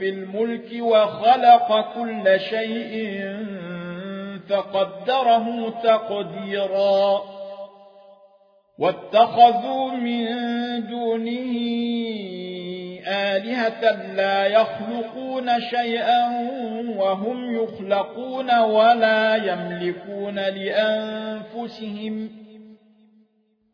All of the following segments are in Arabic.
الملك وخلق كل شيء فقدره تقديرا. واتخذوا من دونه آلهة لا يخلقون شيئا وهم يخلقون ولا يملكون لأنفسهم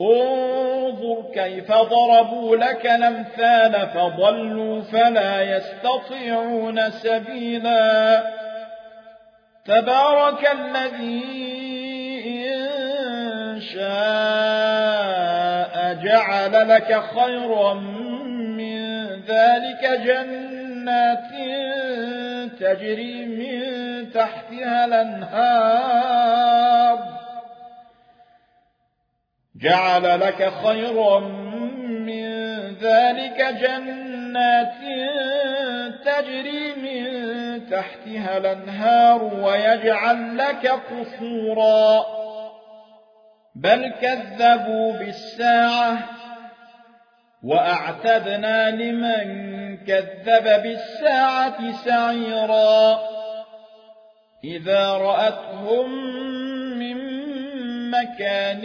انظر كيف ضربوا لك الأمثال فضلوا فلا يستطيعون سبيلا. تبارك الذي إن شاء جعل لك خيرا من ذلك جنات تجري من تحتها الأنهار. جعل لك خيرا من ذلك جنات تجري من تحتها الأنهار ويجعل لك قصورا. بل كذبوا بالساعة وأعتدنا لمن كذب بالساعة سعيرا. إذا رأتهم من مكان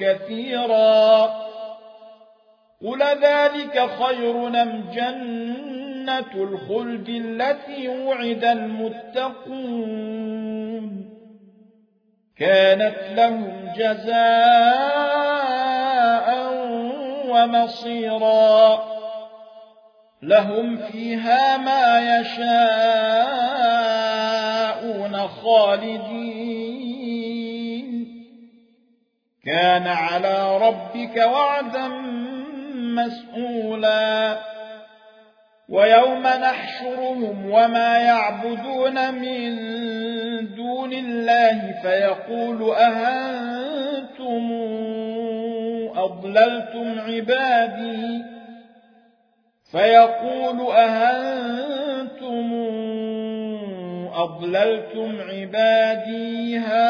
كثيرا قل ذلك خير نم جنة الخلد التي وعد المتقون كانت لهم جزاء ومصيرا لهم فيها ما يشاءون خالدين كان على ربك وعدا مسئولا ويوم نحشرهم وما يعبدون من دون الله فيقول أهنتم أضللتم عبادي؟ فيقول أهنتم أضللتم عبادي؟ هؤلاء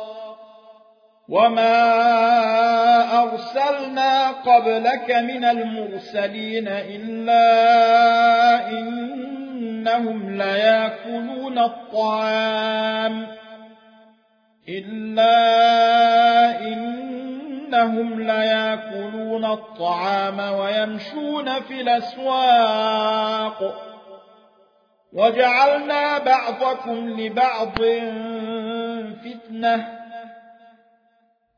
وما أرسلنا قبلك من المرسلين إلا إنهم ليأكلون الطعام إلا إنهم ليأكلون الطعام ويمشون في الأسواق وجعلنا بعضكم لبعض فتنة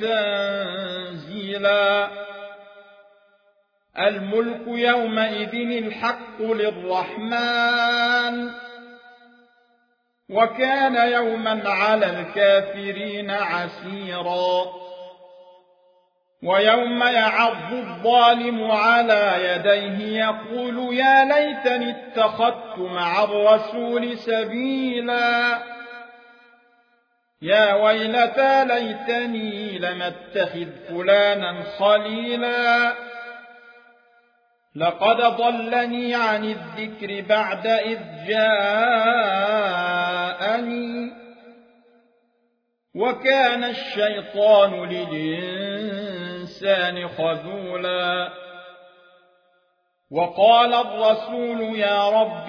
تنزيلا. الملك يومئذ الحق للرحمن. وكان يوما على الكافرين عسيرا. ويوم يعض الظالم على يديه يقول يا ليتني اتخذت مع الرسول سبيلا. يا ويلتى ليتني لم أتخذ فلانا خليلا لقد ضلني عن الذكر بعد إذ جاءني. وكان الشيطان للإنسان خذولا. وقال الرسول يا رب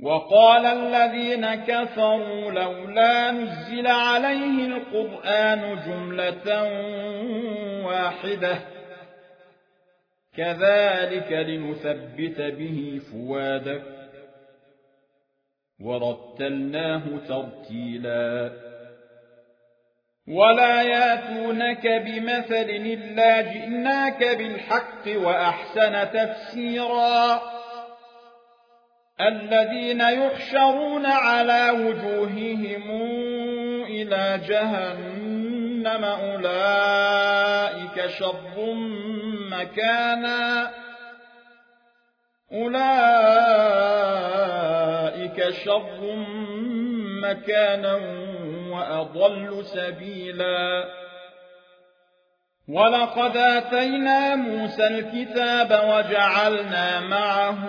وقال الذين كفروا لولا نزل عليه القرآن جملة واحدة كذلك لنثبت به فوادك ورتلناه ترتيلا. ولا ياتونك بمثل إلا جئناك بالحق وأحسن تفسيرا. الذين يحشرون على وجوههم إلى جهنم أولئك شر مكانا أولئك شر مكانا وأضل سبيلا ولقد آتينا موسى الكتاب وجعلنا معه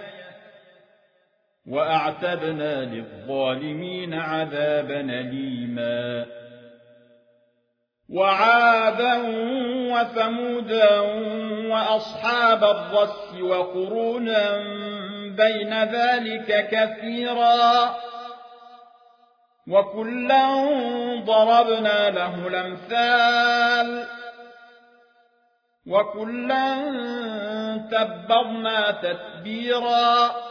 وأعتبنا للظالمين عذابا ليما وعادا وثمودا وأصحاب الرس وقرونا بين ذلك كثيرا. وكلا ضربنا له الأمثال. وكلا تبرنا تتبيرا.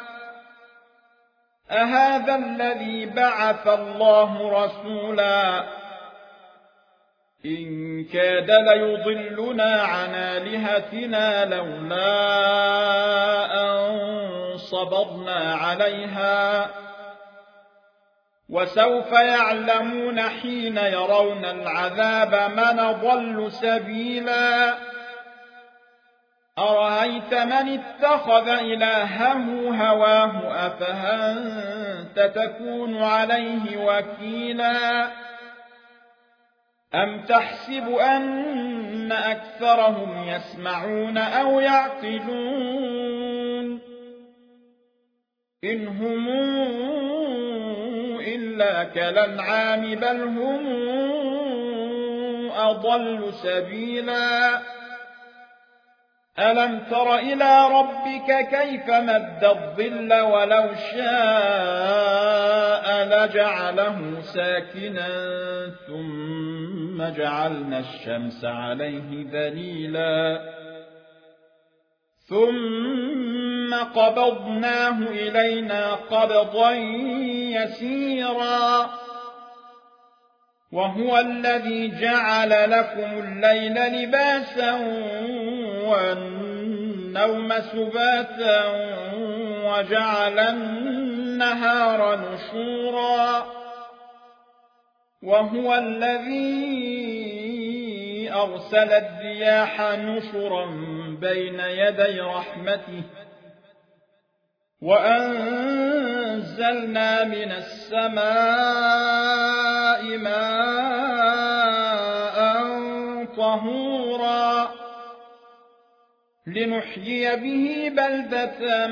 أهذا الذي بعث الله رسولا؟ إن كاد ليضلنا عن آلهتنا لولا أن صبرنا عليها. وسوف يعلمون حين يرون العذاب من ضل سبيلا. أرأيت من اتخذ إلهه هواه؟ أفهنت تكون عليه وكيلا؟ أم تحسب أن أكثرهم يسمعون أو يعقلون؟ إن هم إلا كالأنعام بل هم أضل سبيلا. ألم تر إلى ربك كيف مد الظل ولو شاء لجعله ساكنا ثم جعلنا الشمس عليه دليلا ثم قبضناه إلينا قبضا يسيرا وهو الذي جعل لكم الليل لباسا والنوم سباتا وجعل النهار نشورا وهو الذي أرسل الرياح نشرا بين يدي رحمته وأنزلنا من السماء ماء طهورا لنحيي به بلدة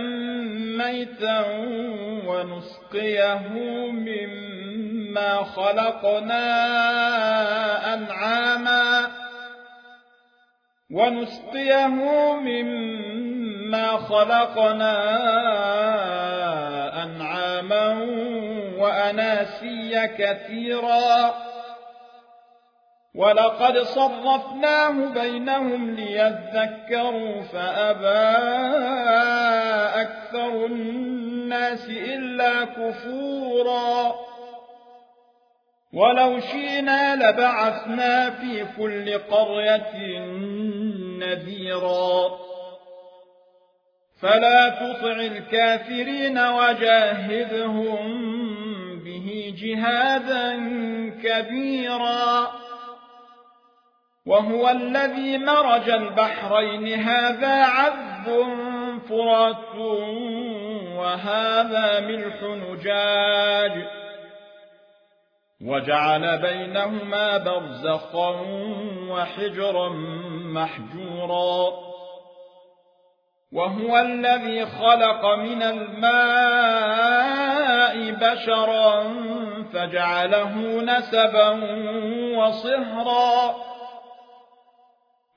ميتا ونسقيه مما خلقنا أنعاما ونسقيه مما خلقنا أنعاما وأناسيا كثيرا ولقد صرفناه بينهم ليذكروا فأبى أكثر الناس إلا كفورا. ولو شينا لبعثنا في كل قرية نذيرا. فلا تطع الكافرين وجاهدهم به جهادا كبيرا. وهو الذي مرج البحرين. هذا عذب فرات وهذا ملح نجاج. وجعل بينهما برزخا وحجرا محجورا. وهو الذي خلق من الماء بشرا فجعله نسبا وصهرا.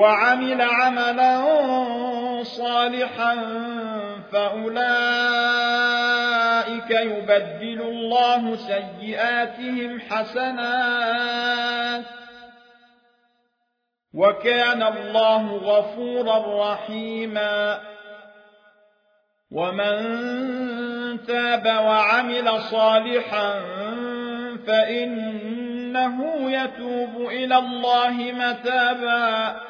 وعمل عملا صالحا فأولئك يبدل الله سيئاتهم حسنات وكان الله غفورا رحيما ومن تاب وعمل صالحا فإنه يتوب إلى الله متابا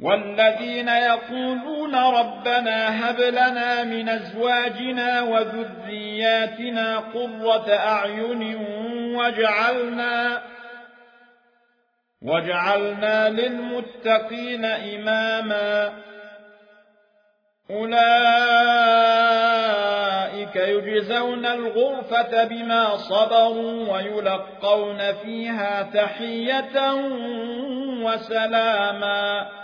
والذين يقولون ربنا هب لنا من أزواجنا وذرياتنا قرة أعين واجعلنا واجعلنا للمتقين إماما أولئك يجزون الغرفة بما صبروا ويلقون فيها تحية وسلاما